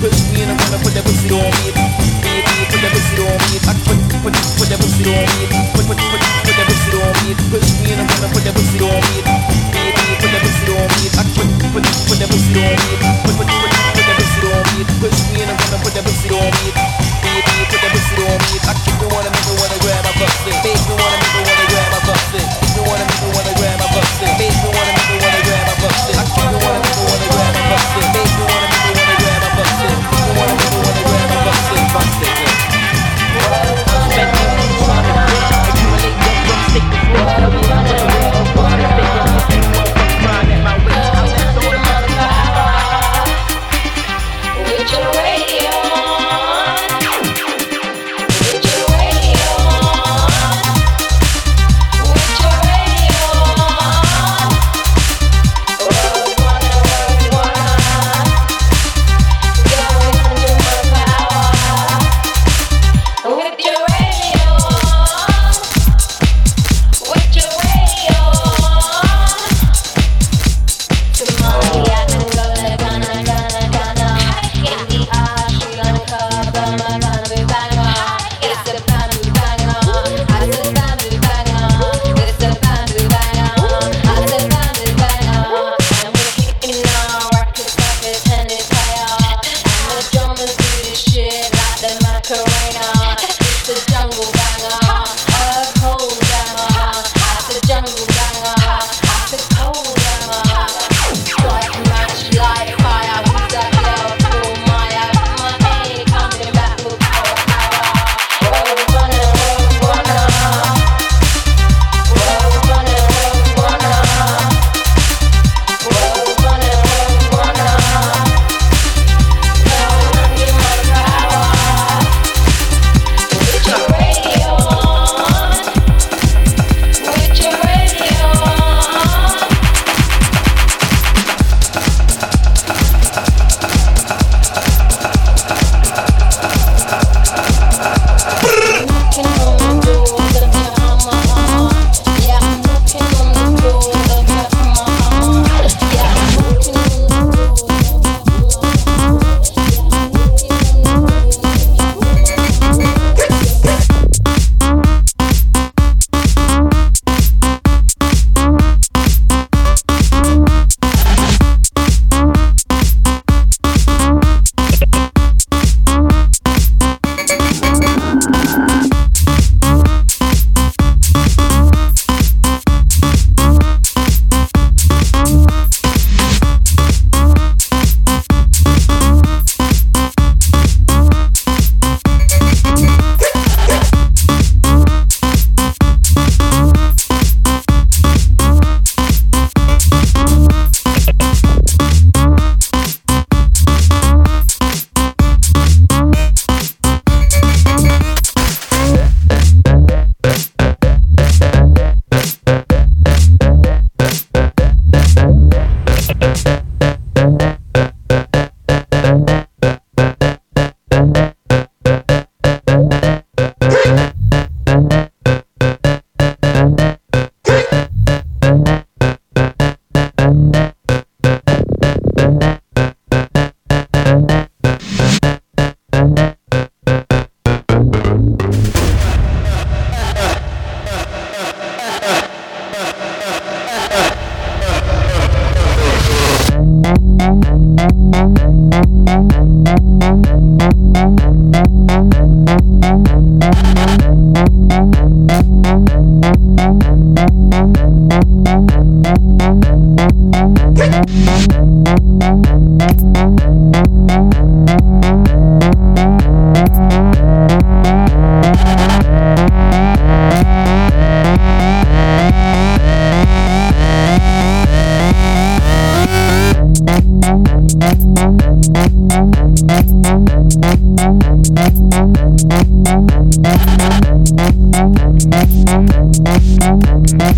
pussy and I wanna put that pussy on me. Baby, put that pussy on me. I put, put, put that pussy on me. Thank you.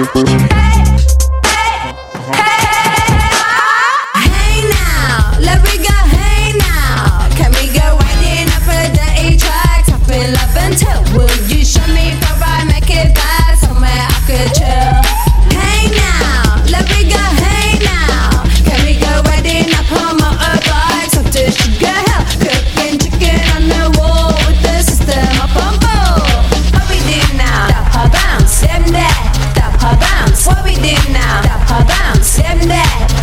Hey. that